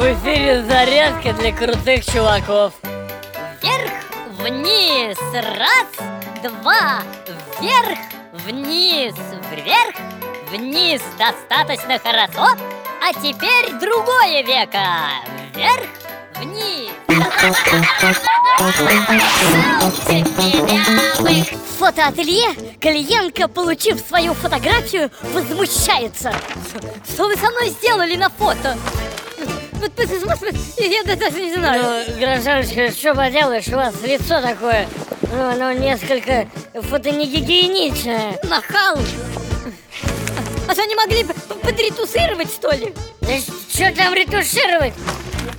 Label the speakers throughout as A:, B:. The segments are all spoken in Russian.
A: Зарядка для крутых чуваков.
B: Вверх, вниз, раз, два, вверх, вниз, вверх, вниз. Достаточно хорошо. А теперь другое веко. Вверх, вниз. В фотоателье клиентка, получив свою фотографию, возмущается. Что вы со мной сделали на фото? Вот, посмотри, Я даже не знаю.
A: Ну, гражданочка, что поделаешь, у вас лицо такое, ну, оно несколько фотонегигиеничное.
B: Нахал! А что, не могли бы подретусировать, что ли?
A: Да что там ретушировать?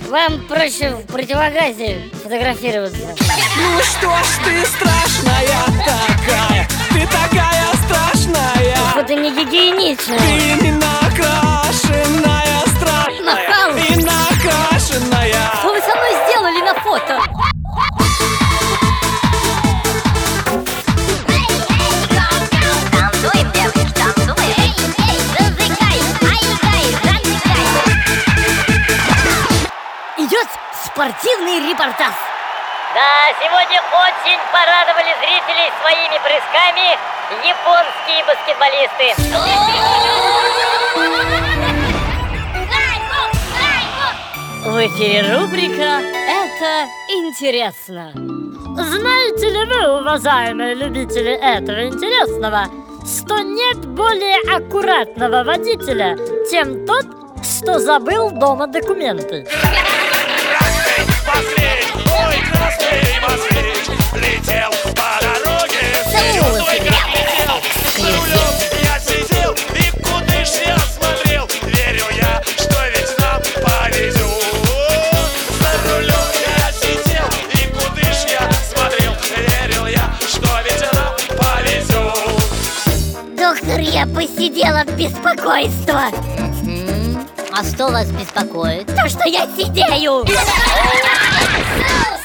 A: Вам проще в противогазе фотографироваться.
C: Ну что ж ты страшная такая Ты такая страшная
A: Фотонегигиеничное.
C: Ты не
B: фото? Идет спортивный репортаж.
A: Да, сегодня очень порадовали зрителей своими прысками японские баскетболисты. В эфире рубрика «Это интересно». Знаете ли вы, уважаемые любители этого интересного, что нет более аккуратного водителя, чем тот, что забыл дома документы?
D: Красный москвич, ой, москвич
B: Доктор, я посидел от беспокойства.
E: А что вас беспокоит?
B: То, что я сидею.